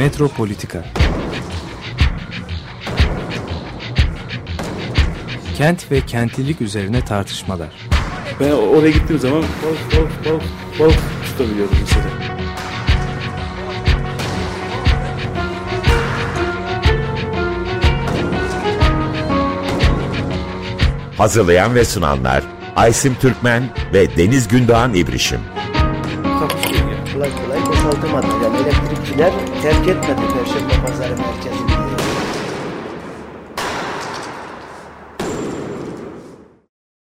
Metropolitika Kent ve kentlilik üzerine tartışmalar. Ben oraya gittiğim zaman balık balık balık balık tutabiliyordum mesela. Hazırlayan ve sunanlar Aysim Türkmen ve Deniz Gündoğan İbrişim. Kolay kolay boşaltamadı. Elektrikçiler terk etmedi Perşembe Pazarı merkezini.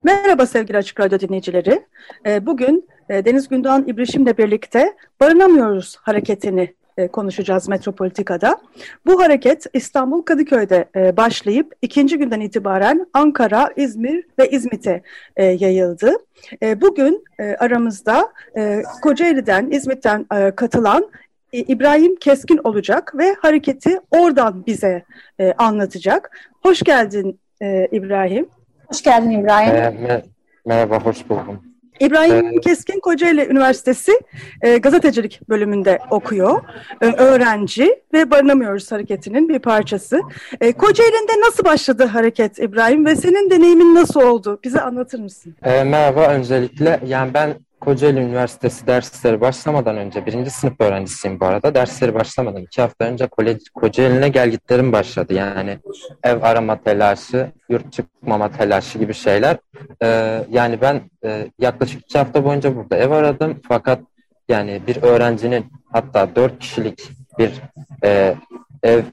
Merhaba sevgili Açık Radyo dinleyicileri. Ee, Bugün e, Deniz Gündoğan İbrişim'le birlikte Barınamıyoruz hareketini e, konuşacağız Metropolitika'da. Bu hareket İstanbul Kadıköy'de e, başlayıp ikinci günden itibaren Ankara, İzmir ve İzmit'e yayıldı. Bugün aramızda Kocaeli'den, İzmit'ten katılan İbrahim Keskin olacak ve hareketi oradan bize e, anlatacak. Hoş geldin e, İbrahim. Hoş geldin İbrahim. Ee, me- merhaba, hoş buldum. İbrahim Keskin Kocaeli Üniversitesi e, gazetecilik bölümünde okuyor. E, öğrenci ve Barınamıyoruz Hareketi'nin bir parçası. E, Kocaeli'nde nasıl başladı hareket İbrahim ve senin deneyimin nasıl oldu? Bize anlatır mısın? Ee, merhaba, öncelikle yani ben Kocaeli Üniversitesi dersleri başlamadan önce, birinci sınıf öğrencisiyim bu arada. Dersleri başlamadan iki hafta önce Kocaeli'ne gelgitlerim başladı. Yani ev arama telaşı, yurt çıkmama telaşı gibi şeyler. Ee, yani ben e, yaklaşık iki hafta boyunca burada ev aradım. Fakat yani bir öğrencinin hatta dört kişilik bir e, ev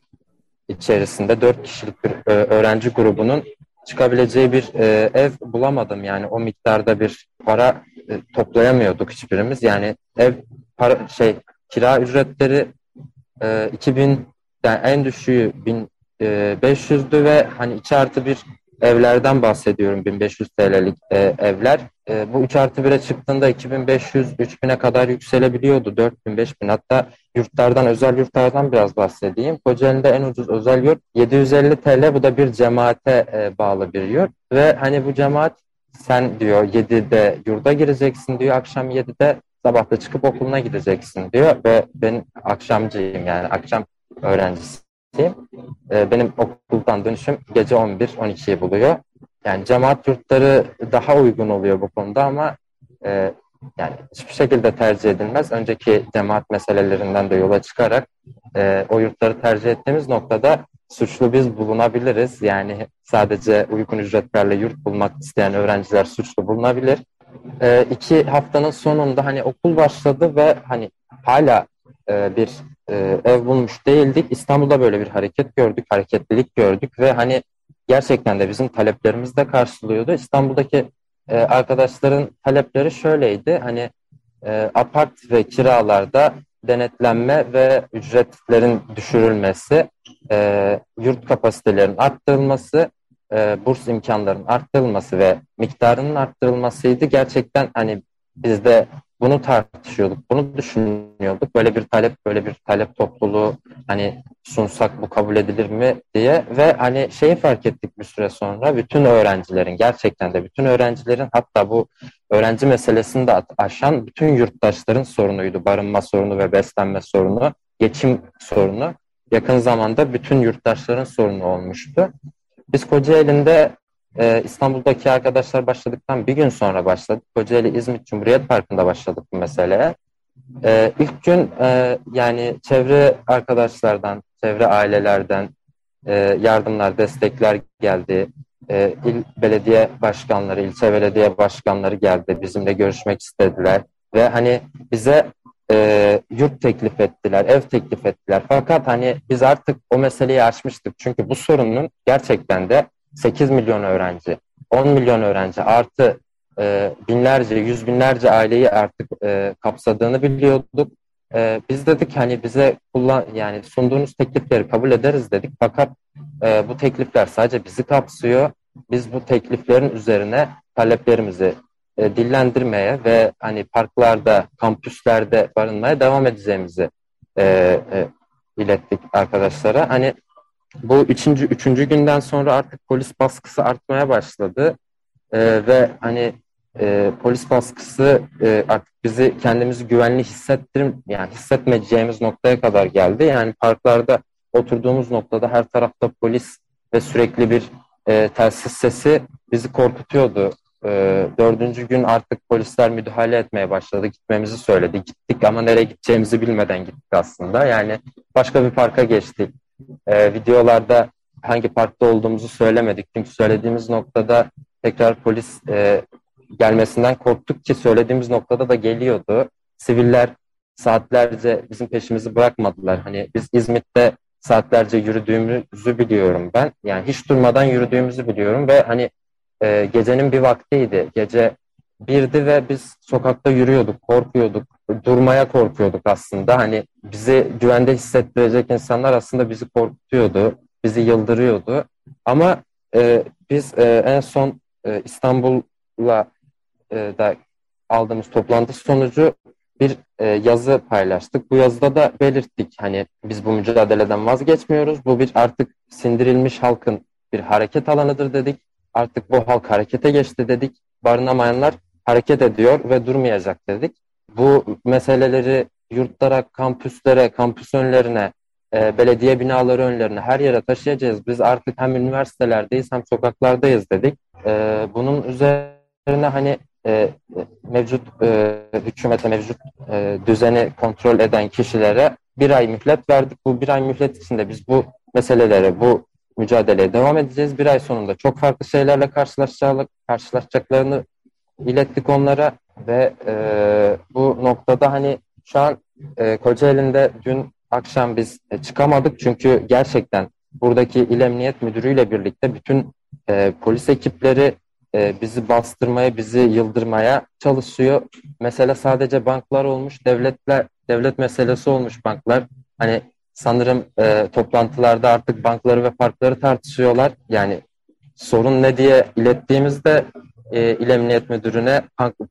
içerisinde dört kişilik bir e, öğrenci grubunun çıkabileceği bir e, ev bulamadım. Yani o miktarda bir para e, toplayamıyorduk hiçbirimiz. Yani ev para şey kira ücretleri e, 2000 yani en düşüğü 1500'dü ve hani 2 artı bir evlerden bahsediyorum. 1500 TL'lik e, evler. E, bu 3 artı 1'e çıktığında 2500-3000'e kadar yükselebiliyordu. 4000 5000 hatta yurtlardan özel yurtlardan biraz bahsedeyim. Kocaeli'nde en ucuz özel yurt 750 TL bu da bir cemaate e, bağlı bir yurt. Ve hani bu cemaat sen diyor 7'de yurda gireceksin diyor. Akşam 7'de sabah da çıkıp okuluna gideceksin diyor. Ve ben akşamcıyım yani. Akşam öğrencisiyim. Ee, benim okuldan dönüşüm gece 11-12'yi buluyor. Yani cemaat yurtları daha uygun oluyor bu konuda ama e, yani hiçbir şekilde tercih edilmez. Önceki cemaat meselelerinden de yola çıkarak e, o yurtları tercih ettiğimiz noktada suçlu biz bulunabiliriz. Yani sadece uygun ücretlerle yurt bulmak isteyen öğrenciler suçlu bulunabilir. E, iki haftanın sonunda hani okul başladı ve hani hala e, bir e, ev bulmuş değildik. İstanbul'da böyle bir hareket gördük, hareketlilik gördük ve hani gerçekten de bizim taleplerimizi de karşılıyordu. İstanbul'daki e, arkadaşların talepleri şöyleydi. Hani e, apart ve kiralarda denetlenme ve ücretlerin düşürülmesi, e, yurt kapasitelerinin arttırılması, e, burs imkanlarının arttırılması ve miktarının arttırılmasıydı. Gerçekten hani biz de bunu tartışıyorduk, bunu düşünüyorduk. Böyle bir talep, böyle bir talep topluluğu hani sunsak bu kabul edilir mi diye ve hani şeyi fark ettik bir süre sonra bütün öğrencilerin gerçekten de bütün öğrencilerin hatta bu öğrenci meselesini de aşan bütün yurttaşların sorunuydu. Barınma sorunu ve beslenme sorunu, geçim sorunu yakın zamanda bütün yurttaşların sorunu olmuştu. Biz Kocaeli'nde e, İstanbul'daki arkadaşlar başladıktan bir gün sonra başladık. Kocaeli İzmit Cumhuriyet Parkı'nda başladık bu meseleye. E, ilk gün e, yani çevre arkadaşlardan, çevre ailelerden e, yardımlar, destekler geldi. E, il belediye başkanları, ilçe belediye başkanları geldi. Bizimle görüşmek istediler. Ve hani bize e, yurt teklif ettiler, ev teklif ettiler. Fakat hani biz artık o meseleyi açmıştık. Çünkü bu sorunun gerçekten de 8 milyon öğrenci, 10 milyon öğrenci artı e, binlerce, yüz binlerce aileyi artık e, kapsadığını biliyorduk. E, biz dedik hani bize kullan yani sunduğunuz teklifleri kabul ederiz dedik. Fakat e, bu teklifler sadece bizi kapsıyor. Biz bu tekliflerin üzerine taleplerimizi e, dillendirmeye ve hani parklarda, kampüslerde barınmaya devam edeceğimizi e, e, ilettik arkadaşlara. Hani bu üçüncü, üçüncü günden sonra artık polis baskısı artmaya başladı. E, ve hani e, polis baskısı e, artık bizi kendimizi güvenli hissettirim yani hissetmeyeceğimiz noktaya kadar geldi. Yani parklarda oturduğumuz noktada her tarafta polis ve sürekli bir e, telsiz sesi bizi korkutuyordu. E, dördüncü gün artık polisler müdahale etmeye başladı. Gitmemizi söyledi. Gittik ama nereye gideceğimizi bilmeden gittik aslında. Yani başka bir parka geçtik. E, videolarda hangi parkta olduğumuzu söylemedik. Çünkü söylediğimiz noktada tekrar polis e, gelmesinden korktuk ki söylediğimiz noktada da geliyordu. Siviller saatlerce bizim peşimizi bırakmadılar. Hani biz İzmit'te saatlerce yürüdüğümüzü biliyorum ben. Yani hiç durmadan yürüdüğümüzü biliyorum ve hani e, gecenin bir vaktiydi. Gece birdi ve biz sokakta yürüyorduk, korkuyorduk, durmaya korkuyorduk aslında. Hani bizi güvende hissettirecek insanlar aslında bizi korkutuyordu, bizi yıldırıyordu. Ama e, biz e, en son e, İstanbul'la e, da aldığımız toplantı sonucu bir e, yazı paylaştık. Bu yazıda da belirttik hani biz bu mücadeleden vazgeçmiyoruz. Bu bir artık sindirilmiş halkın bir hareket alanıdır dedik. Artık bu halk harekete geçti dedik. Barınamayanlar hareket ediyor ve durmayacak dedik. Bu meseleleri yurtlara, kampüslere, kampüs önlerine, e, belediye binaları önlerine her yere taşıyacağız. Biz artık hem üniversitelerdeyiz hem sokaklardayız dedik. E, bunun üzerine hani e, mevcut e, hükümete, mevcut e, düzeni kontrol eden kişilere bir ay mühlet verdik. Bu bir ay mühlet içinde biz bu meselelere, bu mücadeleye devam edeceğiz. Bir ay sonunda çok farklı şeylerle karşılaşacaklarını ilettik onlara ve e, bu noktada hani şu an e, Kocaeli'nde dün akşam biz e, çıkamadık çünkü gerçekten buradaki İl Emniyet Müdürü birlikte bütün e, polis ekipleri e, bizi bastırmaya, bizi yıldırmaya çalışıyor. Mesele sadece banklar olmuş, devletler devlet meselesi olmuş banklar. Hani sanırım e, toplantılarda artık bankları ve parkları tartışıyorlar. Yani sorun ne diye ilettiğimizde e, İl Emniyet Müdürü'ne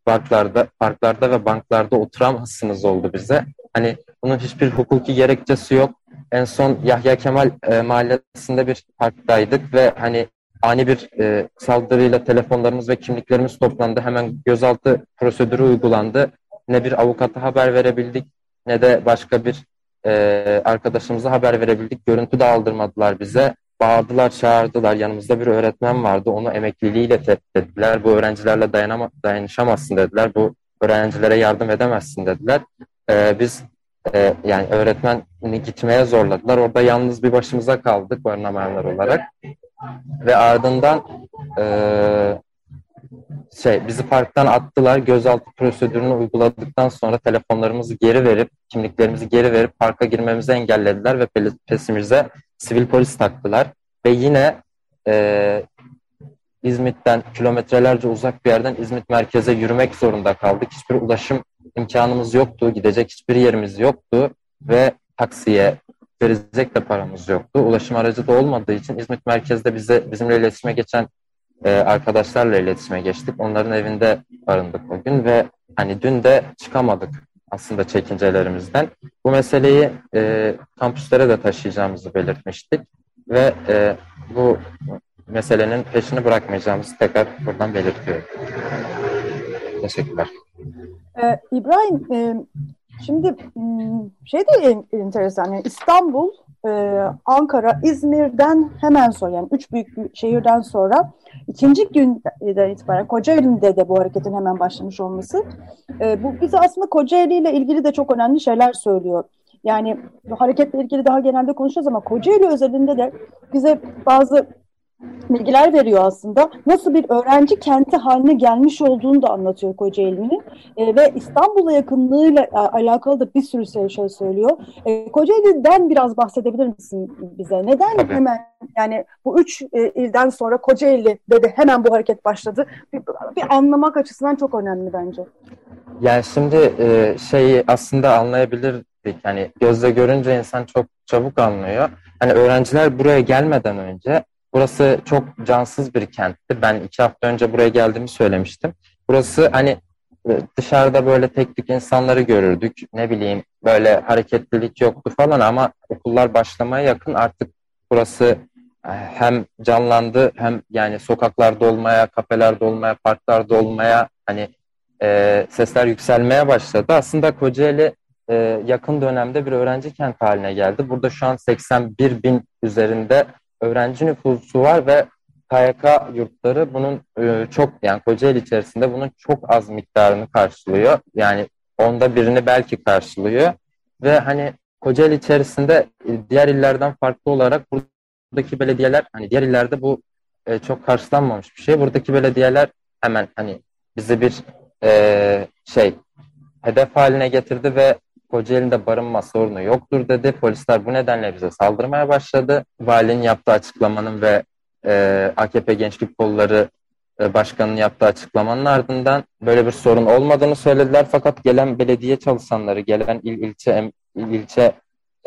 parklarda, parklarda ve banklarda oturamazsınız oldu bize. Hani bunun hiçbir hukuki gerekçesi yok. En son Yahya Kemal e, mahallesinde bir parktaydık ve hani ani bir e, saldırıyla telefonlarımız ve kimliklerimiz toplandı. Hemen gözaltı prosedürü uygulandı. Ne bir avukata haber verebildik ne de başka bir e, arkadaşımıza haber verebildik. Görüntü de aldırmadılar bize. Bağırdılar, çağırdılar. Yanımızda bir öğretmen vardı. Onu emekliliğiyle tehdit ettiler. Bu öğrencilerle dayanama, dayanışamazsın dediler. Bu öğrencilere yardım edemezsin dediler. E, biz e, yani öğretmeni gitmeye zorladılar. Orada yalnız bir başımıza kaldık barınamayanlar olarak. Ve ardından e, şey bizi parktan attılar. Gözaltı prosedürünü uyguladıktan sonra telefonlarımızı geri verip, kimliklerimizi geri verip parka girmemizi engellediler ve pesimize sivil polis taktılar. Ve yine e, İzmit'ten kilometrelerce uzak bir yerden İzmit merkeze yürümek zorunda kaldık. Hiçbir ulaşım imkanımız yoktu. Gidecek hiçbir yerimiz yoktu ve taksiye verecek de paramız yoktu. Ulaşım aracı da olmadığı için İzmit merkezde bize bizimle iletişime geçen e, arkadaşlarla iletişime geçtik. Onların evinde barındık o gün ve hani dün de çıkamadık aslında çekincelerimizden. Bu meseleyi e, kampüslere de taşıyacağımızı belirtmiştik ve e, bu meselenin peşini bırakmayacağımızı tekrar buradan belirtiyorum. Teşekkürler. Ee, İbrahim, e, şimdi hmm, şey de enteresan. Yani İstanbul, e, Ankara, İzmir'den hemen sonra yani üç büyük şehirden sonra ikinci günden itibaren Kocaeli'nde de bu hareketin hemen başlamış olması e, bu bize aslında Kocaeli ile ilgili de çok önemli şeyler söylüyor. Yani hareketle ilgili daha genelde konuşacağız ama Kocaeli özelinde de bize bazı bilgiler veriyor aslında. Nasıl bir öğrenci kenti haline gelmiş olduğunu da anlatıyor Kocaeli'nin. E, ve İstanbul'a yakınlığıyla e, alakalı da bir sürü şey, şey söylüyor. E, Kocaeli'den biraz bahsedebilir misin bize? Neden Tabii. hemen yani bu üç e, ilden sonra Kocaeli dedi hemen bu hareket başladı? Bir, bir anlamak açısından çok önemli bence. Yani şimdi e, şeyi aslında anlayabilirdik. Yani gözle görünce insan çok çabuk anlıyor. Hani öğrenciler buraya gelmeden önce Burası çok cansız bir kentti. Ben iki hafta önce buraya geldiğimi söylemiştim. Burası hani e, dışarıda böyle tek tük insanları görürdük. Ne bileyim böyle hareketlilik yoktu falan ama okullar başlamaya yakın artık burası e, hem canlandı hem yani sokaklarda olmaya, kafelerde olmaya, parklarda olmaya hani e, sesler yükselmeye başladı. Aslında Kocaeli e, yakın dönemde bir öğrenci kent haline geldi. Burada şu an 81 bin üzerinde öğrenci nüfusu var ve KYK yurtları bunun e, çok yani Kocaeli içerisinde bunun çok az miktarını karşılıyor. Yani onda birini belki karşılıyor ve hani Kocaeli içerisinde e, diğer illerden farklı olarak buradaki belediyeler hani diğer illerde bu e, çok karşılanmamış bir şey. Buradaki belediyeler hemen hani bizi bir şey hedef haline getirdi ve Kocaeli'nde barınma sorunu yoktur dedi. Polisler bu nedenle bize saldırmaya başladı. Valinin yaptığı açıklamanın ve e, AKP Gençlik Kolları e, Başkanı'nın yaptığı açıklamanın ardından böyle bir sorun olmadığını söylediler. Fakat gelen belediye çalışanları, gelen il ilçe il ilçe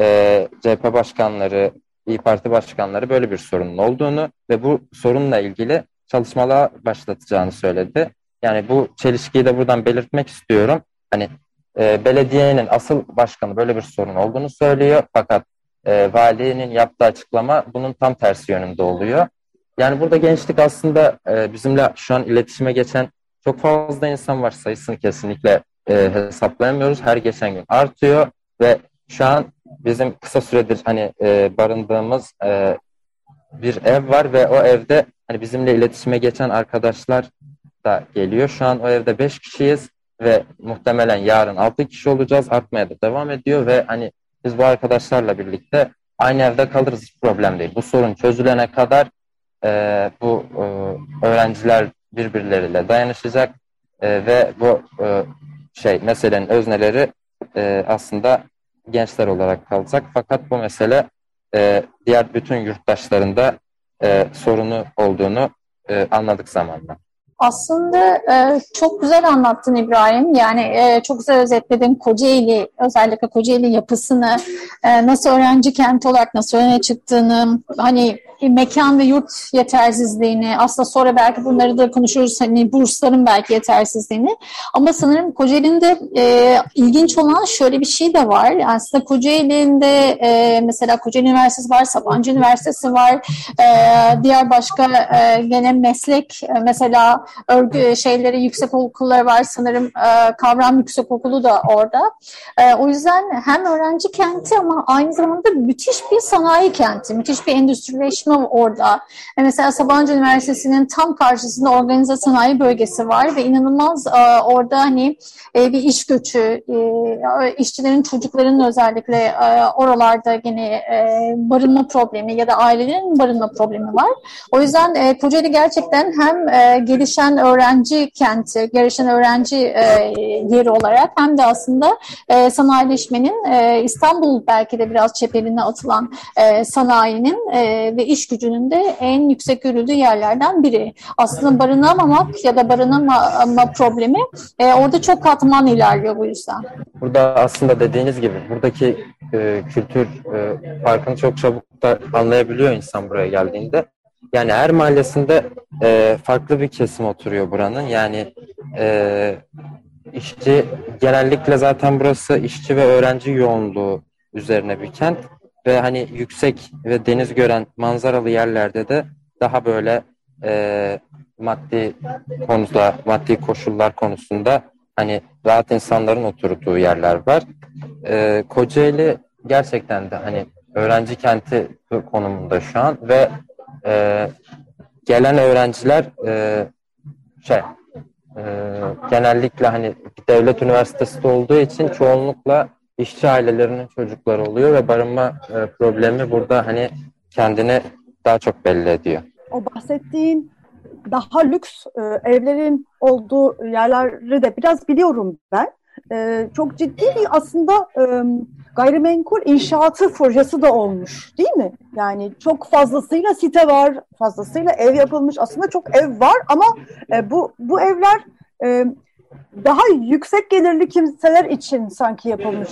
e, CHP başkanları, İyi Parti başkanları böyle bir sorunun olduğunu ve bu sorunla ilgili çalışmalar başlatacağını söyledi. Yani bu çelişkiyi de buradan belirtmek istiyorum. Hani e, belediyenin asıl başkanı böyle bir sorun olduğunu söylüyor fakat e, valinin yaptığı açıklama bunun tam tersi yönünde oluyor. Yani burada gençlik aslında e, bizimle şu an iletişime geçen çok fazla insan var. Sayısını kesinlikle e, hesaplayamıyoruz. Her geçen gün artıyor ve şu an bizim kısa süredir hani e, barındığımız e, bir ev var ve o evde hani bizimle iletişime geçen arkadaşlar da geliyor. Şu an o evde beş kişiyiz ve muhtemelen yarın altı kişi olacağız. Artmaya da devam ediyor ve hani biz bu arkadaşlarla birlikte aynı evde kalırız hiç problem değil. Bu sorun çözülene kadar e, bu e, öğrenciler birbirleriyle dayanışacak e, ve bu e, şey meselenin özneleri e, aslında gençler olarak kalacak. Fakat bu mesele e, diğer bütün yurttaşlarında e, sorunu olduğunu e, anladık zamanla. Aslında e, çok güzel anlattın İbrahim. Yani e, çok güzel özetledin Kocaeli, özellikle Kocaeli yapısını, e, nasıl öğrenci kenti olarak nasıl öne çıktığını, hani mekan ve yurt yetersizliğini, aslında sonra belki bunları da konuşuruz, hani bursların belki yetersizliğini. Ama sanırım Kocaeli'nde e, ilginç olan şöyle bir şey de var. Yani aslında Kocaeli'nde e, mesela Kocaeli Üniversitesi var, Sabancı Üniversitesi var, e, diğer başka e, gene meslek, e, mesela örgü şeyleri, yüksek okulları var sanırım, e, kavram yüksek okulu da orada. E, o yüzden hem öğrenci kenti ama aynı zamanda müthiş bir sanayi kenti, müthiş bir endüstrileşme orada. E mesela Sabancı Üniversitesi'nin tam karşısında organize sanayi bölgesi var ve inanılmaz e, orada hani e, bir iş göçü, e, işçilerin çocuklarının özellikle e, oralarda yine e, barınma problemi ya da ailelerin barınma problemi var. O yüzden e, Kocaeli gerçekten hem e, gelişen öğrenci kenti, gelişen öğrenci e, yeri olarak hem de aslında e, sanayileşmenin e, İstanbul belki de biraz çeperine atılan e, sanayinin e, ve iş gücünün de en yüksek görüldüğü yerlerden biri. Aslında barınamamak ya da barınama problemi e, orada çok katman ilerliyor bu yüzden. Burada aslında dediğiniz gibi buradaki e, kültür e, farkını çok çabuk da anlayabiliyor insan buraya geldiğinde. Yani her mahallesinde e, farklı bir kesim oturuyor buranın. Yani e, işçi genellikle zaten burası işçi ve öğrenci yoğunluğu üzerine bir kent ve hani yüksek ve deniz gören manzaralı yerlerde de daha böyle e, maddi konuda, maddi koşullar konusunda hani rahat insanların oturduğu yerler var. E, Kocaeli gerçekten de hani öğrenci kenti konumunda şu an ve e, gelen öğrenciler e, şey e, genellikle hani devlet üniversitesi olduğu için çoğunlukla işçi ailelerinin çocukları oluyor ve barınma e, problemi burada hani kendini daha çok belli ediyor. O bahsettiğin daha lüks e, evlerin olduğu yerleri de biraz biliyorum ben. E, çok ciddi bir aslında e, gayrimenkul inşaatı projesi de olmuş değil mi? Yani çok fazlasıyla site var, fazlasıyla ev yapılmış. Aslında çok ev var ama e, bu bu evler e, daha yüksek gelirli kimseler için sanki yapılmış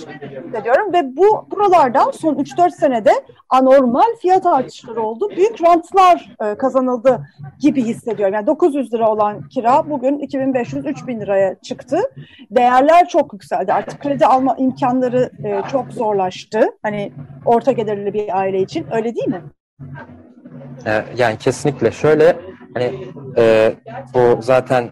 diyorum ve bu buralardan son 3-4 senede anormal fiyat artışları oldu. Büyük rantlar e, kazanıldı gibi hissediyorum. Yani 900 lira olan kira bugün 2500-3000 liraya çıktı. Değerler çok yükseldi. Artık kredi alma imkanları e, çok zorlaştı. Hani orta gelirli bir aile için. Öyle değil mi? E, yani kesinlikle şöyle hani e, bu zaten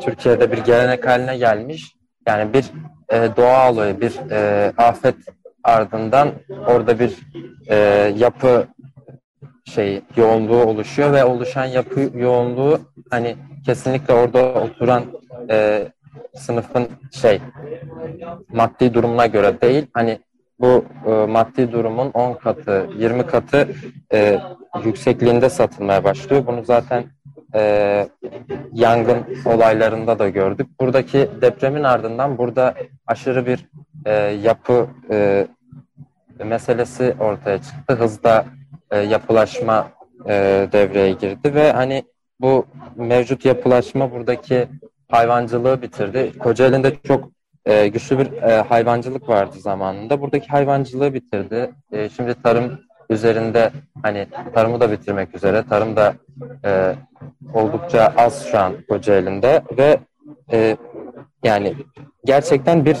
Türkiye'de bir gelenek haline gelmiş. Yani bir e, doğa olayı, bir e, afet ardından orada bir e, yapı şey yoğunluğu oluşuyor ve oluşan yapı yoğunluğu hani kesinlikle orada oturan e, sınıfın şey maddi durumuna göre değil hani bu e, maddi durumun 10 katı 20 katı e, yüksekliğinde satılmaya başlıyor. Bunu zaten e, yangın olaylarında da gördük. Buradaki depremin ardından burada aşırı bir e, yapı e, meselesi ortaya çıktı. Hızda e, yapılaşma e, devreye girdi ve hani bu mevcut yapılaşma buradaki hayvancılığı bitirdi. Kocaeli'nde çok e, güçlü bir e, hayvancılık vardı zamanında. Buradaki hayvancılığı bitirdi. E, şimdi tarım üzerinde hani tarımı da bitirmek üzere. Tarım da e, oldukça az şu an Kocaeli'nde ve e, yani gerçekten bir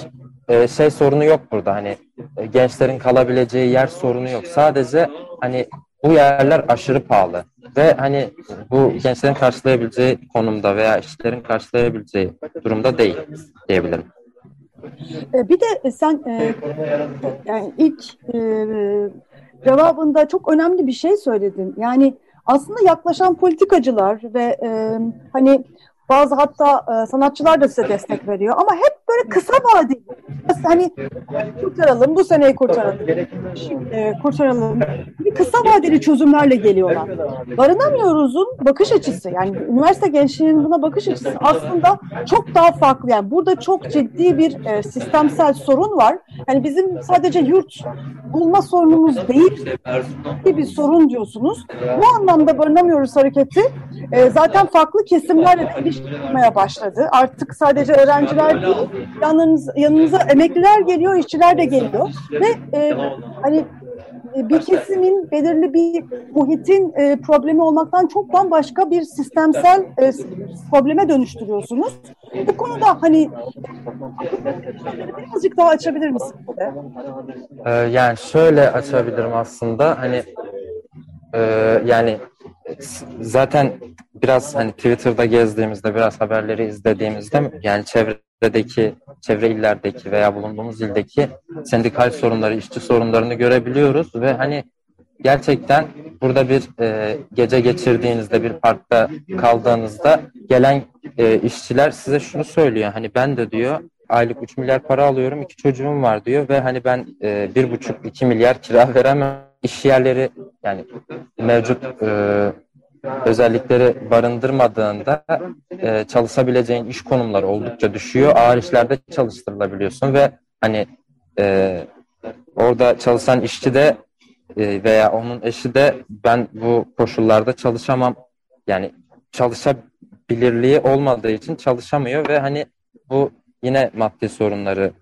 e, şey sorunu yok burada. Hani e, gençlerin kalabileceği yer sorunu yok. Sadece hani bu yerler aşırı pahalı ve hani bu gençlerin karşılayabileceği konumda veya işçilerin karşılayabileceği durumda değil diyebilirim. E, bir de sen e, yani ilk e, cevabında çok önemli bir şey söyledin. Yani aslında yaklaşan politikacılar ve e, hani bazı hatta e, sanatçılar da size destek veriyor ama hep böyle kısa vadeli. Hani kurtaralım, bu seneyi kurtaralım, şimdi e, kurtaralım. Bir kısa vadeli çözümlerle geliyorlar. Barınamıyoruz'un bakış açısı yani üniversite gençliğinin buna bakış açısı aslında çok daha farklı. Yani burada çok ciddi bir e, sistemsel sorun var. Yani bizim sadece yurt bulma sorunumuz değil bir sorun diyorsunuz. Bu anlamda barınamıyoruz hareketi e, zaten farklı kesimlerle ilişkilenmeye başladı. Artık sadece öğrenciler değil, yanınız, yanınıza emekliler geliyor, işçiler de geliyor. Ve e, hani bir kesimin belirli bir muhitin e, problemi olmaktan çok bambaşka bir sistemsel e, probleme dönüştürüyorsunuz. Bu konuda hani birazcık daha açabilir misin? Ee, yani şöyle açabilirim aslında hani e, yani zaten biraz hani Twitter'da gezdiğimizde biraz haberleri izlediğimizde yani çevredeki çevre illerdeki veya bulunduğumuz ildeki sendikal sorunları, işçi sorunlarını görebiliyoruz ve hani gerçekten burada bir e, gece geçirdiğinizde bir parkta kaldığınızda gelen e, işçiler size şunu söylüyor. Hani ben de diyor aylık 3 milyar para alıyorum, iki çocuğum var diyor ve hani ben e, bir buçuk iki milyar kira veremem. İş yerleri yani mevcut e, özellikleri barındırmadığında e, çalışabileceğin iş konumları oldukça düşüyor. Ağır işlerde çalıştırılabiliyorsun ve hani e, orada çalışan işçi de e, veya onun eşi de ben bu koşullarda çalışamam yani çalışabilirliği olmadığı için çalışamıyor ve hani bu yine maddi sorunları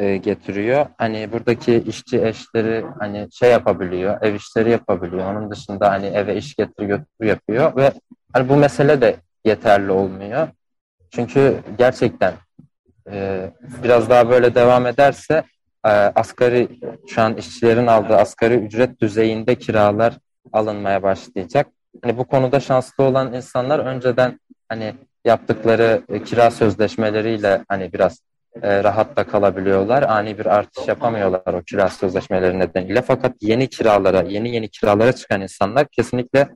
e, getiriyor. Hani buradaki işçi eşleri hani şey yapabiliyor, ev işleri yapabiliyor. Onun dışında hani eve iş getir götür yapıyor ve hani bu mesele de yeterli olmuyor. Çünkü gerçekten e, biraz daha böyle devam ederse e, asgari şu an işçilerin aldığı asgari ücret düzeyinde kiralar alınmaya başlayacak. Hani bu konuda şanslı olan insanlar önceden hani yaptıkları e, kira sözleşmeleriyle hani biraz e, rahat da kalabiliyorlar. Ani bir artış yapamıyorlar o kira sözleşmeleri nedeniyle. Fakat yeni kiralara, yeni yeni kiralara çıkan insanlar kesinlikle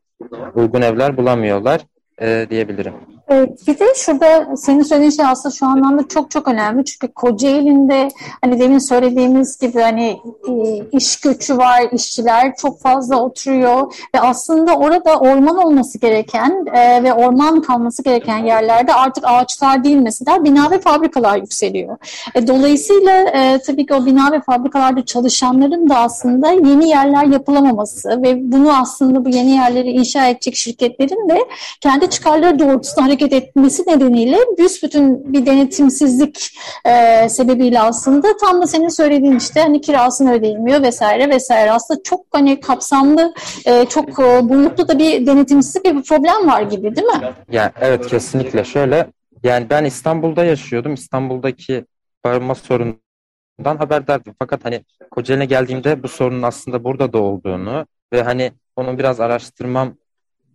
uygun evler bulamıyorlar e, diyebilirim. Evet, bir de şurada senin söylediğin şey aslında şu anlamda çok çok önemli. Çünkü Kocaeli'nde hani demin söylediğimiz gibi hani e, iş göçü var, işçiler çok fazla oturuyor ve aslında orada orman olması gereken e, ve orman kalması gereken yerlerde artık ağaçlar değil mesela bina ve fabrikalar yükseliyor. E, dolayısıyla tabii ki o bina ve fabrikalarda çalışanların da aslında yeni yerler yapılamaması ve bunu aslında bu yeni yerleri inşa edecek şirketlerin de kendi çıkarları doğrultusunda hareket etmesi nedeniyle büsbütün bir denetimsizlik e, sebebiyle aslında tam da senin söylediğin işte hani kirasını ödeyilmiyor vesaire vesaire. Aslında çok hani kapsamlı, e, çok e, boyutlu da bir denetimsizlik bir problem var gibi değil mi? Yani evet kesinlikle şöyle. Yani ben İstanbul'da yaşıyordum. İstanbul'daki barınma sorunundan haberdardım. Fakat hani Kocaeli'ne geldiğimde bu sorunun aslında burada da olduğunu ve hani onu biraz araştırmam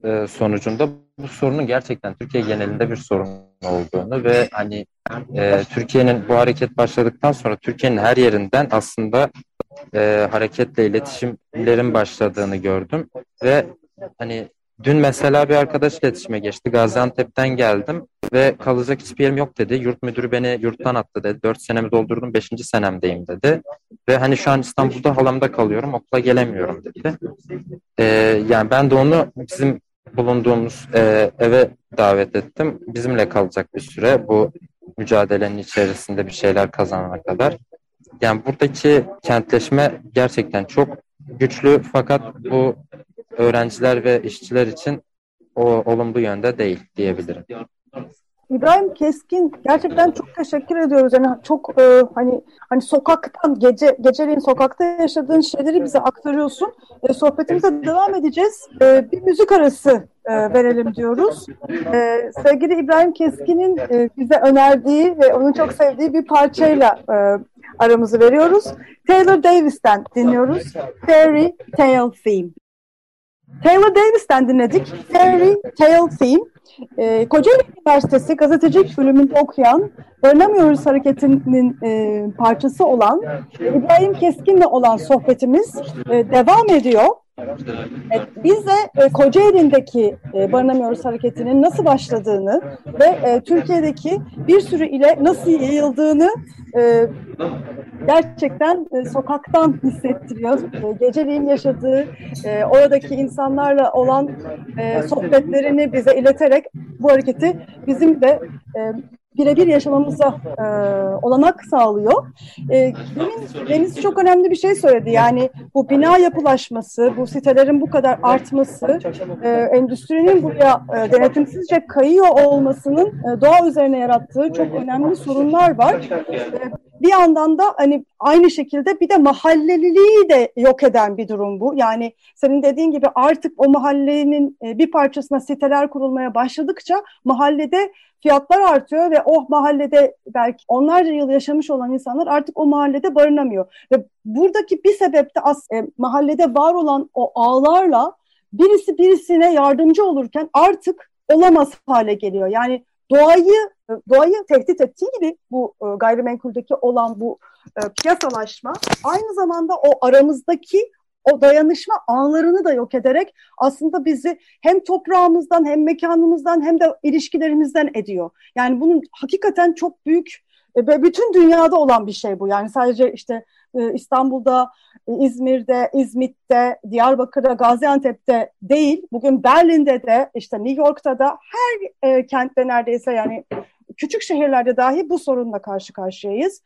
e, sonucunda bu sorunun gerçekten Türkiye genelinde bir sorun olduğunu ve hani e, Türkiye'nin bu hareket başladıktan sonra Türkiye'nin her yerinden aslında e, hareketle iletişimlerin başladığını gördüm ve hani dün mesela bir arkadaş iletişime geçti. Gaziantep'ten geldim ve kalacak hiçbir yerim yok dedi. Yurt müdürü beni yurttan attı dedi. Dört senemi doldurdum, beşinci senemdeyim dedi. Ve hani şu an İstanbul'da halamda kalıyorum, okula gelemiyorum dedi. Ee, yani ben de onu bizim bulunduğumuz e, eve davet ettim. Bizimle kalacak bir süre bu mücadelenin içerisinde bir şeyler kazanana kadar. Yani buradaki kentleşme gerçekten çok güçlü fakat bu öğrenciler ve işçiler için o olumlu yönde değil diyebilirim. İbrahim Keskin gerçekten çok teşekkür ediyoruz. Yani çok e, hani hani sokaktan gece geceleyin sokakta yaşadığın şeyleri bize aktarıyorsun. E, sohbetimize devam edeceğiz. E, bir müzik arası e, verelim diyoruz. E, sevgili İbrahim Keskin'in e, bize önerdiği ve onun çok sevdiği bir parçayla e, aramızı veriyoruz. Taylor Davis'ten dinliyoruz. Fairy Tale Theme. Taylor Davis'ten dinledik. Fairy Tale Theme. E, Kocaeli Üniversitesi gazetecilik bölümünde okuyan Barınamıyoruz Hareketi'nin e, parçası olan İbrahim Keskin'le olan sohbetimiz e, devam ediyor. Biz de e, Kocaeli'ndeki e, Barınamıyoruz Hareketi'nin nasıl başladığını ve e, Türkiye'deki bir sürü ile nasıl yayıldığını gerçekten sokaktan hissettiriyor. Geceliğin yaşadığı, oradaki insanlarla olan sohbetlerini bize ileterek bu hareketi bizim de birebir yaşamamıza e, olanak sağlıyor. E, demin Deniz çok önemli bir şey söyledi. Yani bu bina yapılaşması, bu sitelerin bu kadar artması, e, endüstrinin buraya e, denetimsizce kayıyor olmasının e, doğa üzerine yarattığı çok önemli sorunlar var. E, bir yandan da hani aynı şekilde bir de mahalleliliği de yok eden bir durum bu. Yani senin dediğin gibi artık o mahallenin e, bir parçasına siteler kurulmaya başladıkça mahallede fiyatlar artıyor ve o mahallede belki onlarca yıl yaşamış olan insanlar artık o mahallede barınamıyor. Ve buradaki bir sebep de as e, mahallede var olan o ağlarla birisi birisine yardımcı olurken artık olamaz hale geliyor. Yani doğayı doğayı tehdit ettiği gibi bu e, gayrimenkuldeki olan bu e, piyasalaşma aynı zamanda o aramızdaki o dayanışma ağlarını da yok ederek aslında bizi hem toprağımızdan hem mekanımızdan hem de ilişkilerimizden ediyor. Yani bunun hakikaten çok büyük e, ve bütün dünyada olan bir şey bu. Yani sadece işte e, İstanbul'da, e, İzmir'de, İzmit'te, Diyarbakır'da, Gaziantep'te değil. Bugün Berlin'de de, işte New York'ta da her kentte neredeyse yani küçük şehirlerde dahi bu sorunla karşı karşıyayız.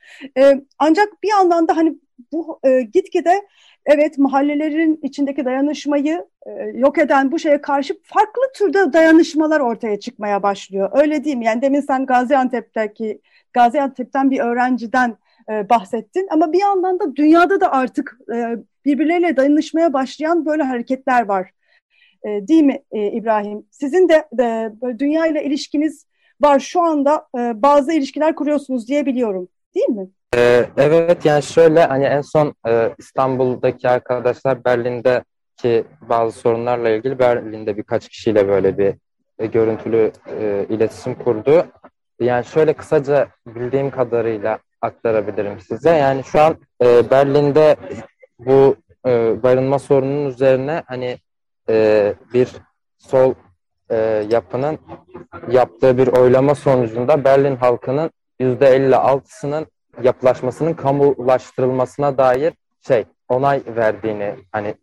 Ancak bir yandan da hani bu gitgide evet mahallelerin içindeki dayanışmayı e, yok eden bu şeye karşı farklı türde dayanışmalar ortaya çıkmaya başlıyor. Öyle değil mi? Yani demin sen Gaziantep'teki Gaziantep'ten bir öğrenciden e, bahsettin ama bir yandan da dünyada da artık e, birbirleriyle dayanışmaya başlayan böyle hareketler var. E, değil mi e, İbrahim? Sizin de, de dünya ile ilişkiniz var. Şu anda e, bazı ilişkiler kuruyorsunuz diye biliyorum. Değil mi? Ee, evet yani şöyle hani en son e, İstanbul'daki arkadaşlar Berlin'deki bazı sorunlarla ilgili Berlin'de birkaç kişiyle böyle bir e, görüntülü e, iletişim kurdu. Yani şöyle kısaca bildiğim kadarıyla aktarabilirim size. Yani şu an Berlin'de bu barınma sorununun üzerine hani bir sol yapının yaptığı bir oylama sonucunda Berlin halkının %56'sının yapılaşmasının kamulaştırılmasına dair şey onay verdiğini hani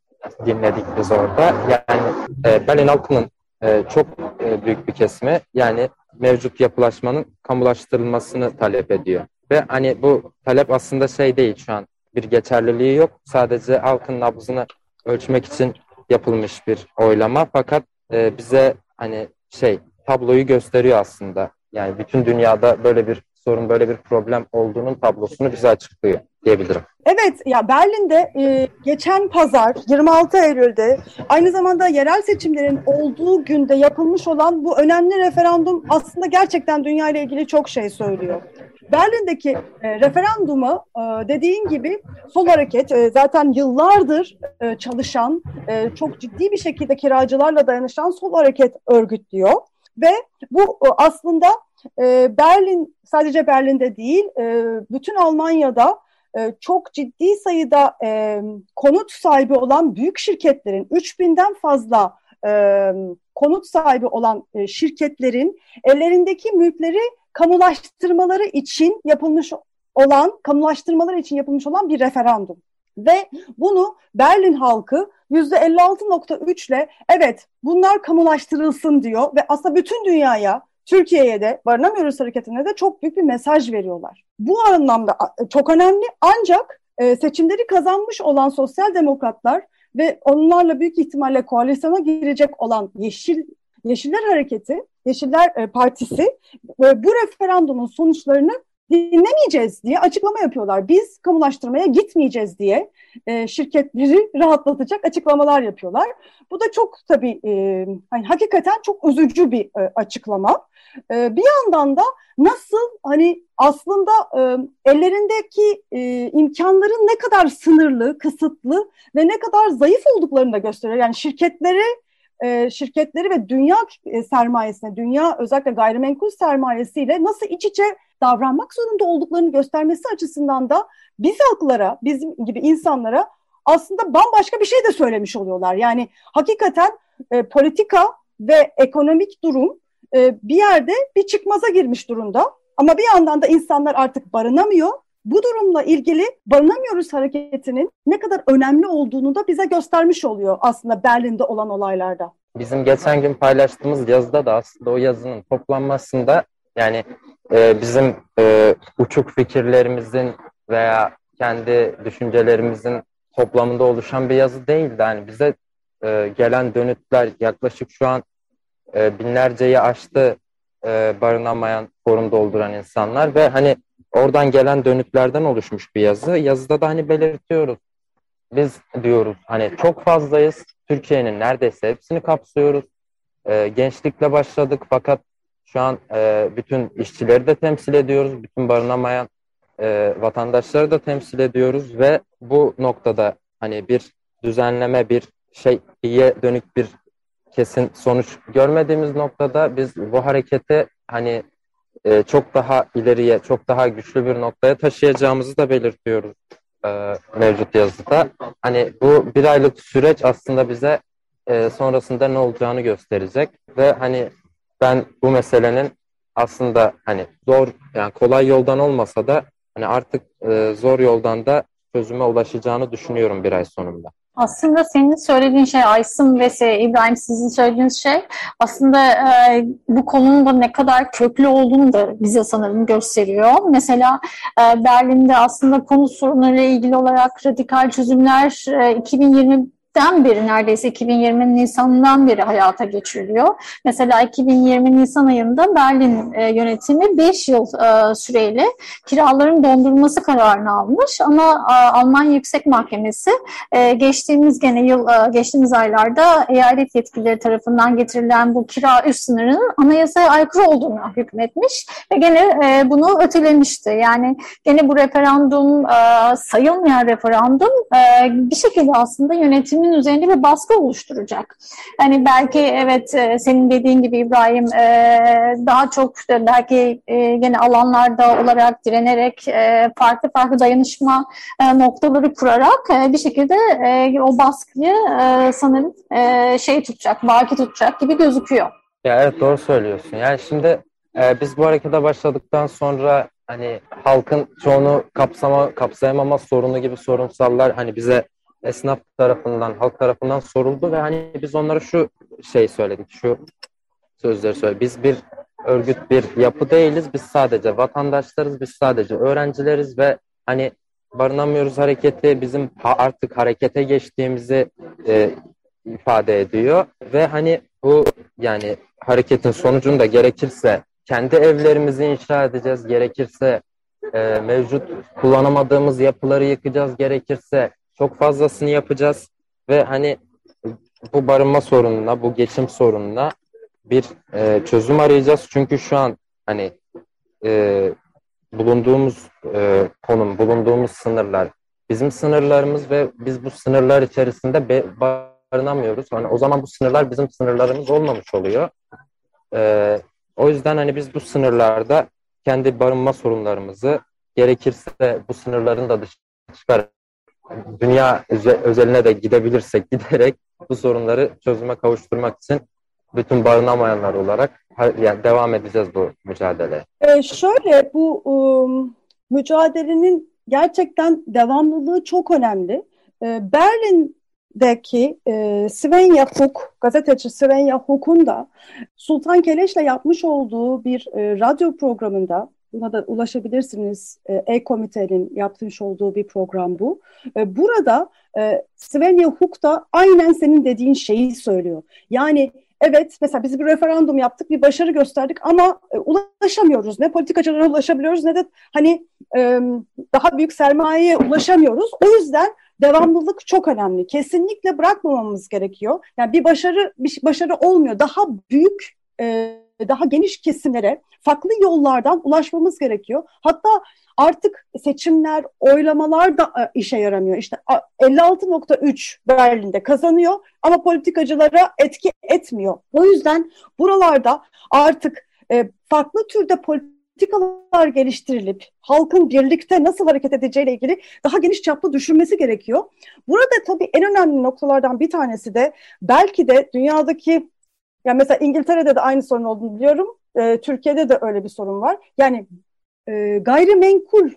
dinledik biz orada. Yani e, Berlin halkının e, çok e, büyük bir kesimi yani mevcut yapılaşmanın kamulaştırılmasını talep ediyor. Ve hani bu talep aslında şey değil şu an bir geçerliliği yok. Sadece halkın nabzını ölçmek için yapılmış bir oylama. Fakat e, bize hani şey tabloyu gösteriyor aslında. Yani bütün dünyada böyle bir sorun, böyle bir problem olduğunun tablosunu bize açıklıyor diyebilirim. Evet, ya Berlin'de e, geçen pazar 26 Eylül'de aynı zamanda yerel seçimlerin olduğu günde yapılmış olan bu önemli referandum aslında gerçekten dünya ile ilgili çok şey söylüyor. Berlin'deki e, referandumu e, dediğin gibi sol hareket e, zaten yıllardır e, çalışan, e, çok ciddi bir şekilde kiracılarla dayanışan sol hareket örgütlüyor. Ve bu e, aslında e, Berlin sadece Berlin'de değil, e, bütün Almanya'da e, çok ciddi sayıda e, konut sahibi olan büyük şirketlerin 3000'den fazla konut sahibi olan şirketlerin ellerindeki mülkleri kamulaştırmaları için yapılmış olan, kamulaştırmaları için yapılmış olan bir referandum. Ve bunu Berlin halkı %56.3 ile evet bunlar kamulaştırılsın diyor ve aslında bütün dünyaya Türkiye'ye de Barınamıyoruz Hareketi'ne de çok büyük bir mesaj veriyorlar. Bu anlamda çok önemli ancak e, seçimleri kazanmış olan sosyal demokratlar ve onlarla büyük ihtimalle koalisyona girecek olan Yeşil Yeşiller Hareketi, Yeşiller e, Partisi e, bu referandumun sonuçlarını dinlemeyeceğiz diye açıklama yapıyorlar. Biz kamulaştırmaya gitmeyeceğiz diye e, şirketleri rahatlatacak açıklamalar yapıyorlar. Bu da çok tabii e, hani hakikaten çok üzücü bir e, açıklama. E, bir yandan da nasıl hani aslında e, ellerindeki e, imkanların ne kadar sınırlı, kısıtlı ve ne kadar zayıf olduklarını da gösteriyor. Yani şirketleri e, şirketleri ve dünya e, sermayesine, dünya özellikle gayrimenkul sermayesiyle nasıl iç içe davranmak zorunda olduklarını göstermesi açısından da biz halklara, bizim gibi insanlara aslında bambaşka bir şey de söylemiş oluyorlar. Yani hakikaten e, politika ve ekonomik durum e, bir yerde bir çıkmaza girmiş durumda. Ama bir yandan da insanlar artık barınamıyor. Bu durumla ilgili barınamıyoruz hareketinin ne kadar önemli olduğunu da bize göstermiş oluyor aslında Berlin'de olan olaylarda. Bizim geçen gün paylaştığımız yazıda da aslında o yazının toplanmasında yani e, bizim e, uçuk fikirlerimizin veya kendi düşüncelerimizin toplamında oluşan bir yazı değildi. Yani bize e, gelen dönütler yaklaşık şu an e, binlerceyi aştı e, barınamayan, forum dolduran insanlar ve hani oradan gelen dönütlerden oluşmuş bir yazı. Yazıda da hani belirtiyoruz. Biz diyoruz hani çok fazlayız. Türkiye'nin neredeyse hepsini kapsıyoruz. E, gençlikle başladık fakat şu an e, bütün işçileri de temsil ediyoruz. Bütün barınamayan e, vatandaşları da temsil ediyoruz ve bu noktada hani bir düzenleme, bir şey iyiye dönük bir kesin sonuç görmediğimiz noktada biz bu hareketi hani e, çok daha ileriye, çok daha güçlü bir noktaya taşıyacağımızı da belirtiyoruz e, mevcut yazıda. Hani bu bir aylık süreç aslında bize e, sonrasında ne olacağını gösterecek ve hani ben bu meselenin aslında hani zor yani kolay yoldan olmasa da hani artık e, zor yoldan da çözüme ulaşacağını düşünüyorum bir ay sonunda. Aslında senin söylediğin şey Aysın ve İbrahim sizin söylediğiniz şey aslında e, bu konunun da ne kadar köklü olduğunu da bize sanırım gösteriyor. Mesela e, Berlin'de aslında konu sorunlarıyla ilgili olarak radikal çözümler e, 2020 den beri neredeyse 2020 Nisan'dan beri hayata geçiriliyor. Mesela 2020 Nisan ayında Berlin e, yönetimi 5 yıl e, süreyle kiraların dondurulması kararını almış ama e, Alman Yüksek Mahkemesi e, geçtiğimiz gene yıl e, geçtiğimiz aylarda eyalet yetkilileri tarafından getirilen bu kira üst sınırının anayasaya aykırı olduğunu hükmetmiş ve gene e, bunu ötelemişti. Yani gene bu referandum e, sayılmayan referandum e, bir şekilde aslında yönetim yönetimin üzerinde bir baskı oluşturacak. Hani belki evet e, senin dediğin gibi İbrahim e, daha çok belki e, gene alanlarda olarak direnerek farklı farklı dayanışma noktaları kurarak bir şekilde o baskıyı sanırım şey tutacak, baki tutacak gibi gözüküyor. Ya evet doğru söylüyorsun. Yani şimdi biz bu harekete başladıktan sonra hani halkın çoğunu kapsama kapsayamama sorunu gibi sorunsallar hani bize esnaf tarafından, halk tarafından soruldu ve hani biz onlara şu şey söyledik, şu sözleri söyledik. Biz bir örgüt, bir yapı değiliz. Biz sadece vatandaşlarız, biz sadece öğrencileriz ve hani barınamıyoruz hareketi bizim artık harekete geçtiğimizi e, ifade ediyor ve hani bu yani hareketin sonucunda gerekirse kendi evlerimizi inşa edeceğiz, gerekirse e, mevcut kullanamadığımız yapıları yıkacağız, gerekirse çok fazlasını yapacağız ve hani bu barınma sorununa, bu geçim sorununa bir e, çözüm arayacağız. Çünkü şu an hani e, bulunduğumuz e, konum, bulunduğumuz sınırlar, bizim sınırlarımız ve biz bu sınırlar içerisinde be, barınamıyoruz. Hani o zaman bu sınırlar bizim sınırlarımız olmamış oluyor. E, o yüzden hani biz bu sınırlarda kendi barınma sorunlarımızı gerekirse bu sınırların da dışına çıkar dünya özeline de gidebilirsek giderek bu sorunları çözüme kavuşturmak için bütün barınamayanlar olarak yani devam edeceğiz bu mücadele. Ee, şöyle bu um, mücadelenin gerçekten devamlılığı çok önemli. Ee, Berlin'deki e, Svenja Huk, gazeteci Svenja Huk'un da Sultan Keleş'le yapmış olduğu bir e, radyo programında Buna da ulaşabilirsiniz. E, E-Komite'nin yapmış olduğu bir program bu. E, burada e, Svenja Huk da aynen senin dediğin şeyi söylüyor. Yani evet mesela biz bir referandum yaptık, bir başarı gösterdik ama e, ulaşamıyoruz. Ne politikacılara ulaşabiliyoruz ne de hani e, daha büyük sermayeye ulaşamıyoruz. O yüzden devamlılık çok önemli. Kesinlikle bırakmamamız gerekiyor. Yani bir başarı bir başarı olmuyor. Daha büyük e, daha geniş kesimlere farklı yollardan ulaşmamız gerekiyor. Hatta artık seçimler, oylamalar da e, işe yaramıyor. İşte 56.3 Berlin'de kazanıyor ama politikacılara etki etmiyor. O yüzden buralarda artık e, farklı türde politikalar geliştirilip halkın birlikte nasıl hareket edeceğiyle ilgili daha geniş çaplı düşünmesi gerekiyor. Burada tabii en önemli noktalardan bir tanesi de belki de dünyadaki yani mesela İngiltere'de de aynı sorun olduğunu biliyorum. E, Türkiye'de de öyle bir sorun var. Yani e, gayrimenkul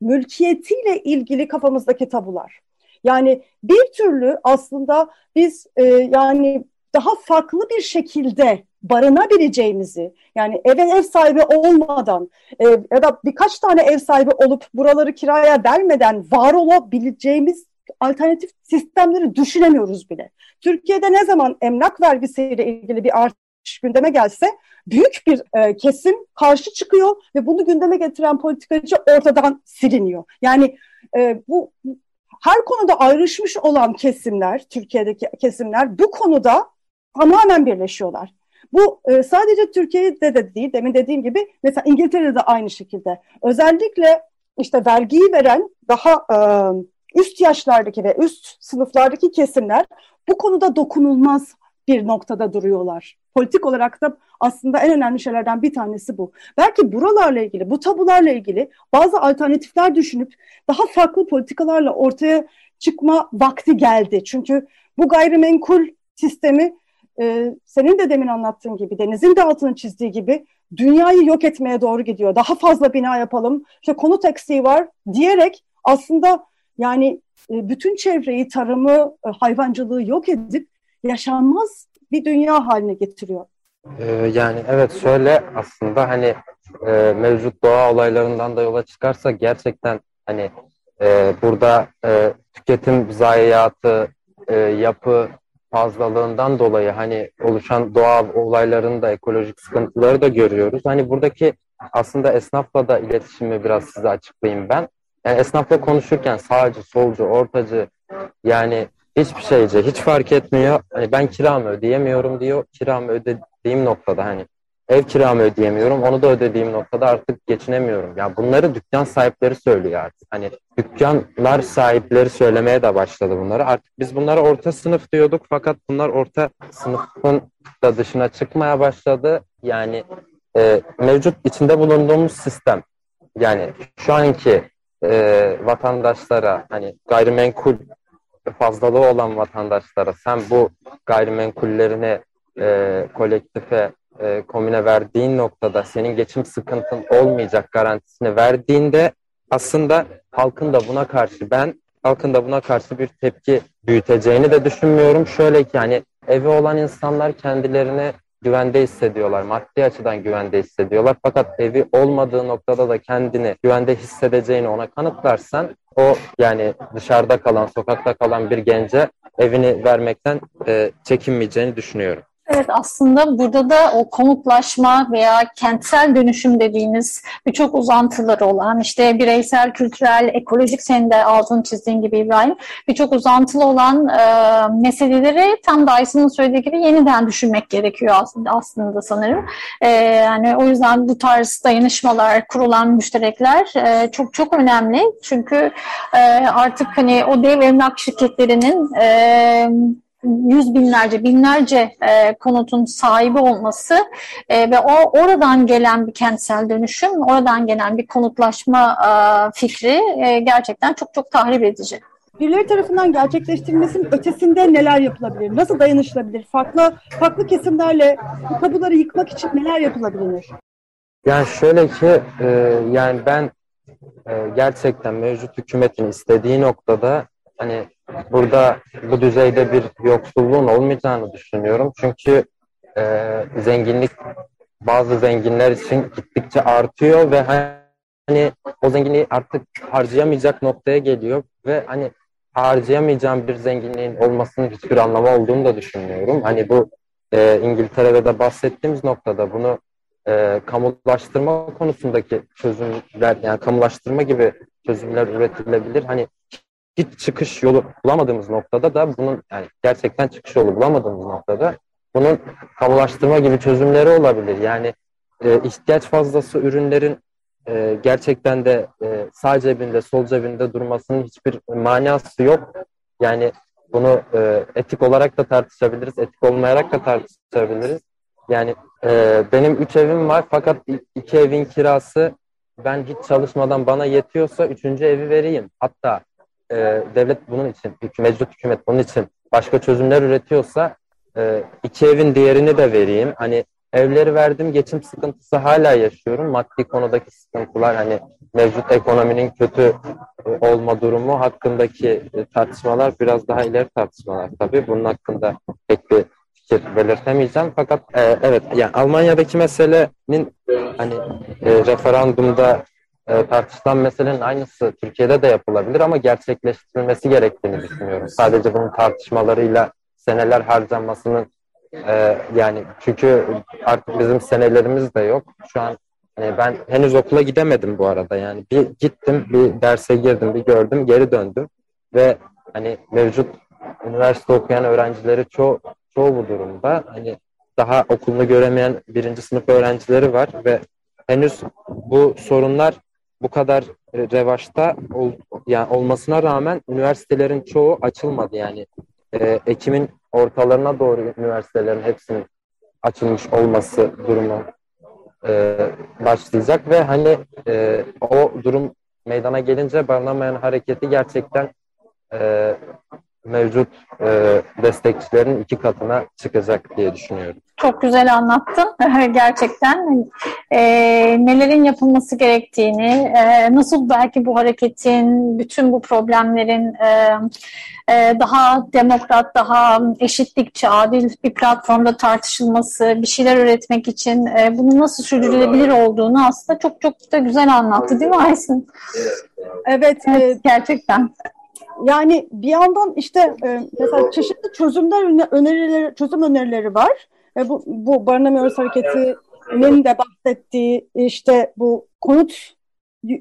mülkiyetiyle ilgili kafamızdaki tabular. Yani bir türlü aslında biz e, yani daha farklı bir şekilde barınabileceğimizi yani eve ev sahibi olmadan e, ya da birkaç tane ev sahibi olup buraları kiraya vermeden var olabileceğimiz alternatif sistemleri düşünemiyoruz bile. Türkiye'de ne zaman emlak vergisiyle ilgili bir artış gündeme gelse büyük bir e, kesim karşı çıkıyor ve bunu gündeme getiren politikacı ortadan siliniyor. Yani e, bu her konuda ayrışmış olan kesimler, Türkiye'deki kesimler bu konuda tamamen birleşiyorlar. Bu e, sadece Türkiye'de de değil, demin dediğim gibi mesela İngiltere'de de aynı şekilde. Özellikle işte vergiyi veren daha e, üst yaşlardaki ve üst sınıflardaki kesimler bu konuda dokunulmaz bir noktada duruyorlar. Politik olarak da aslında en önemli şeylerden bir tanesi bu. Belki buralarla ilgili, bu tabularla ilgili bazı alternatifler düşünüp daha farklı politikalarla ortaya çıkma vakti geldi. Çünkü bu gayrimenkul sistemi e, senin de demin anlattığın gibi, Deniz'in de altını çizdiği gibi dünyayı yok etmeye doğru gidiyor. Daha fazla bina yapalım, işte konut eksiği var diyerek aslında yani e, bütün çevreyi, tarımı, e, hayvancılığı yok edip yaşanmaz bir dünya haline getiriyor. Ee, yani evet şöyle aslında hani e, mevcut doğa olaylarından da yola çıkarsa gerçekten hani burada tüketim zayiatı, yapı fazlalığından dolayı hani oluşan doğa olaylarında ekolojik sıkıntıları da görüyoruz. Hani buradaki aslında esnafla da iletişimi biraz size açıklayayım ben. Yani esnafla konuşurken sağcı, solcu, ortacı yani hiçbir şeyce hiç fark etmiyor. Hani ben kiramı ödeyemiyorum diyor. Kiramı ödediğim noktada hani ev kiramı ödeyemiyorum. Onu da ödediğim noktada artık geçinemiyorum. Ya yani bunları dükkan sahipleri söylüyor artık. Hani dükkanlar sahipleri söylemeye de başladı bunları. Artık biz bunlara orta sınıf diyorduk fakat bunlar orta sınıfın da dışına çıkmaya başladı. Yani e, mevcut içinde bulunduğumuz sistem yani şu anki e, vatandaşlara hani gayrimenkul fazlalığı olan vatandaşlara sen bu gayrimenkullerini e, kolektife, e, komüne verdiğin noktada senin geçim sıkıntın olmayacak garantisini verdiğinde aslında halkın da buna karşı ben halkın da buna karşı bir tepki büyüteceğini de düşünmüyorum. Şöyle ki yani evi olan insanlar kendilerini güvende hissediyorlar. Maddi açıdan güvende hissediyorlar. Fakat evi olmadığı noktada da kendini güvende hissedeceğini ona kanıtlarsan o yani dışarıda kalan, sokakta kalan bir gence evini vermekten e, çekinmeyeceğini düşünüyorum. Evet aslında burada da o konutlaşma veya kentsel dönüşüm dediğimiz birçok uzantıları olan işte bireysel, kültürel, ekolojik senin de altını çizdiğin gibi İbrahim birçok uzantılı olan e, meseleleri tam da Aysin'in söylediği gibi yeniden düşünmek gerekiyor aslında, aslında sanırım. E, yani o yüzden bu tarz dayanışmalar, kurulan müşterekler e, çok çok önemli. Çünkü e, artık hani o dev emlak şirketlerinin e, yüz binlerce, binlerce e, konutun sahibi olması e, ve o oradan gelen bir kentsel dönüşüm, oradan gelen bir konutlaşma e, fikri e, gerçekten çok çok tahrip edici. Birileri tarafından gerçekleştirilmesinin ötesinde neler yapılabilir? Nasıl dayanışılabilir? Farklı farklı kesimlerle bu tabuları yıkmak için neler yapılabilir? Yani şöyle ki e, yani ben e, gerçekten mevcut hükümetin istediği noktada hani burada bu düzeyde bir yoksulluğun olmayacağını düşünüyorum. Çünkü e, zenginlik bazı zenginler için gittikçe artıyor ve hani o zenginliği artık harcayamayacak noktaya geliyor ve hani harcayamayacağım bir zenginliğin olmasının hiçbir anlamı olduğunu da düşünmüyorum. Hani bu e, İngiltere'de de bahsettiğimiz noktada bunu e, kamulaştırma konusundaki çözümler yani kamulaştırma gibi çözümler üretilebilir. Hani hiç çıkış yolu bulamadığımız noktada da bunun yani gerçekten çıkış yolu bulamadığımız noktada bunun kamulaştırma gibi çözümleri olabilir. Yani e, ihtiyaç fazlası ürünlerin e, gerçekten de e, sağ cebinde, sol cebinde durmasının hiçbir manası yok. Yani bunu e, etik olarak da tartışabiliriz, etik olmayarak da tartışabiliriz. Yani e, benim üç evim var fakat iki evin kirası ben hiç çalışmadan bana yetiyorsa üçüncü evi vereyim. Hatta e, devlet bunun için, mevcut hükümet bunun için başka çözümler üretiyorsa e, iki evin diğerini de vereyim. Hani evleri verdim, geçim sıkıntısı hala yaşıyorum. Maddi konudaki sıkıntılar hani mevcut ekonominin kötü e, olma durumu hakkındaki e, tartışmalar biraz daha ileri tartışmalar tabii. Bunun hakkında pek bir fikir belirtemeyeceğim. Fakat e, evet yani Almanya'daki meselenin hani e, referandumda e, tartışılan meselenin aynısı Türkiye'de de yapılabilir ama gerçekleştirilmesi gerektiğini düşünüyorum. Sadece bunun tartışmalarıyla seneler harcanmasının e, yani çünkü artık bizim senelerimiz de yok. Şu an yani ben henüz okula gidemedim bu arada yani bir gittim bir derse girdim bir gördüm geri döndüm ve hani mevcut üniversite okuyan öğrencileri çoğu çoğu bu durumda hani daha okulunu göremeyen birinci sınıf öğrencileri var ve henüz bu sorunlar bu kadar revaçta ol, yani olmasına rağmen üniversitelerin çoğu açılmadı yani e, Ekim'in ortalarına doğru üniversitelerin hepsinin açılmış olması durumu e, başlayacak ve hani e, o durum meydana gelince barınamayan hareketi gerçekten e, mevcut e, destekçilerin iki katına çıkacak diye düşünüyorum. Çok güzel anlattın gerçekten. E, nelerin yapılması gerektiğini, e, nasıl belki bu hareketin, bütün bu problemlerin e, e, daha demokrat, daha eşitlikçi, adil bir platformda tartışılması, bir şeyler üretmek için e, bunu nasıl sürdürülebilir olduğunu aslında çok çok da güzel anlattı değil mi Aysin? Evet, evet gerçekten. Yani bir yandan işte e, mesela çeşitli çözümler önerileri, çözüm önerileri var. E, bu, bu Barınamıyoruz Hareketi'nin de bahsettiği işte bu konut e,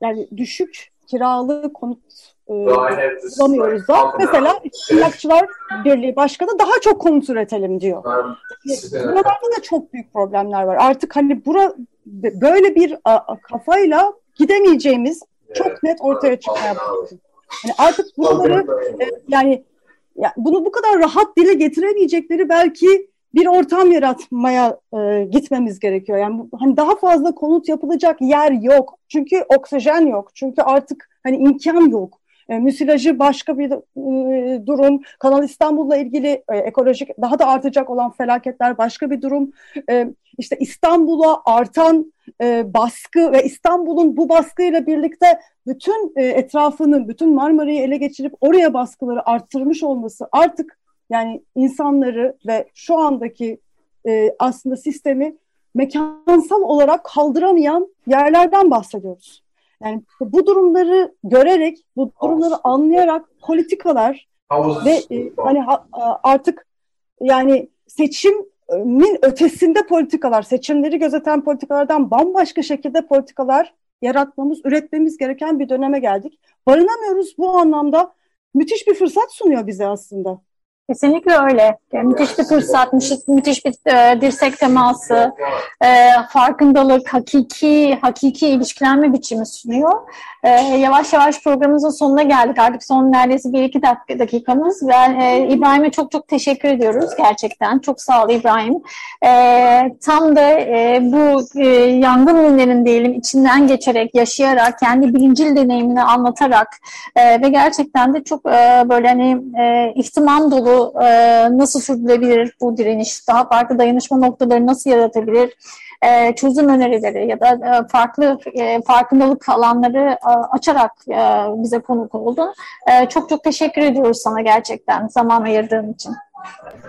yani düşük kiralı konut e, bulamıyoruz da. Mesela Emlakçılar Birliği Başkanı daha çok konut üretelim diyor. Buralarda da çok büyük problemler var. Artık hani bura böyle bir a, kafayla gidemeyeceğimiz çok net ortaya çıkmaya başladı. Yani artık bunları e, yani ya bunu bu kadar rahat dile getiremeyecekleri belki bir ortam yaratmaya e, gitmemiz gerekiyor. Yani hani daha fazla konut yapılacak yer yok. Çünkü oksijen yok. Çünkü artık hani imkan yok. E, müsilajı başka bir e, durum. Kanal İstanbul'la ilgili e, ekolojik daha da artacak olan felaketler başka bir durum. E, işte İstanbul'a artan baskı ve İstanbul'un bu baskıyla birlikte bütün e, etrafını, bütün Marmara'yı ele geçirip oraya baskıları arttırmış olması artık yani insanları ve şu andaki aslında sistemi mekansal olarak kaldıramayan yerlerden bahsediyoruz. Yani bu durumları görerek, bu durumları anlayarak politikalar ve e, hani ha, artık yani seçimin ötesinde politikalar, seçimleri gözeten politikalardan bambaşka şekilde politikalar yaratmamız, üretmemiz gereken bir döneme geldik. Barınamıyoruz bu anlamda müthiş bir fırsat sunuyor bize aslında. Kesinlikle öyle. Müthiş bir fırsat, müthiş bir e, dirsek teması, e, farkındalık, hakiki hakiki ilişkilenme biçimi sunuyor. E, yavaş yavaş programımızın sonuna geldik. Artık son neredeyse bir iki dakika, dakikamız. Ve e, İbrahim'e çok çok teşekkür ediyoruz gerçekten. Çok sağ ol İbrahim. E, tam da e, bu e, yangın ünlerin diyelim içinden geçerek, yaşayarak, kendi bilincil deneyimini anlatarak e, ve gerçekten de çok e, böyle hani e, ihtimam dolu e, nasıl sürdürülebilir bu direniş, daha farklı dayanışma noktaları nasıl yaratabilir, e, çözüm önerileri ya da e, farklı e, farkındalık alanları e, açarak e, bize konuk oldun. E, çok çok teşekkür ediyoruz sana gerçekten zaman ayırdığın için.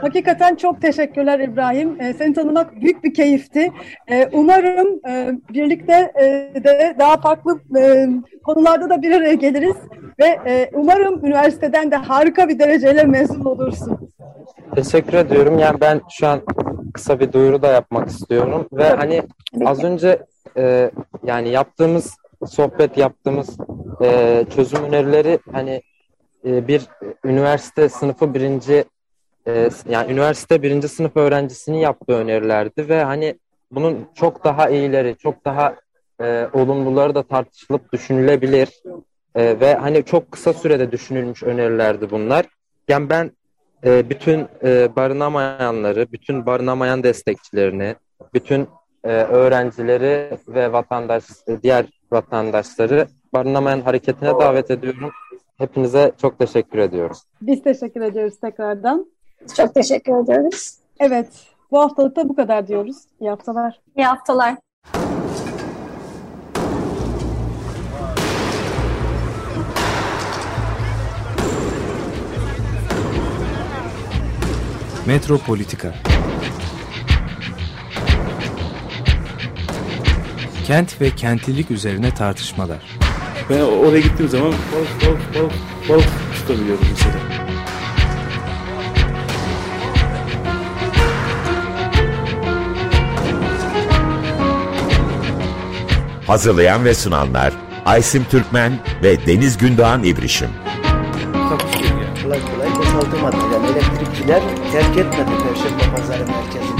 Hakikaten çok teşekkürler İbrahim. E, seni tanımak büyük bir keyifti. E, umarım e, birlikte e, de daha farklı e, konularda da bir araya geliriz ve e, umarım üniversiteden de harika bir dereceyle mezun olursun. Teşekkür ediyorum. Yani ben şu an kısa bir duyuru da yapmak istiyorum ve hani az önce e, yani yaptığımız sohbet yaptığımız e, çözüm önerileri hani e, bir üniversite sınıfı birinci e, yani üniversite birinci sınıf öğrencisinin yaptığı önerilerdi ve hani bunun çok daha iyileri, çok daha e, olumluları da tartışılıp düşünülebilir e, ve hani çok kısa sürede düşünülmüş önerilerdi bunlar. Yani ben e, bütün e, barınamayanları, bütün barınamayan destekçilerini, bütün e, öğrencileri ve vatandaş, e, diğer vatandaşları barınamayan hareketine davet ediyorum. Hepinize çok teşekkür ediyoruz. Biz teşekkür ediyoruz tekrardan. Çok teşekkür ediyoruz. Evet, bu haftalık da bu kadar diyoruz. İyi haftalar. İyi haftalar. Metropolitika Kent ve kentlilik üzerine tartışmalar. Ben oraya gittiğim zaman balık balık balık balık tutabiliyorum mesela. Hazırlayan ve sunanlar Aysim Türkmen ve Deniz Gündoğan İbrişim. Kolay kolay boşaltamadı. Yani elektrikçiler terk etmedi Perşembe Pazarı merkezini.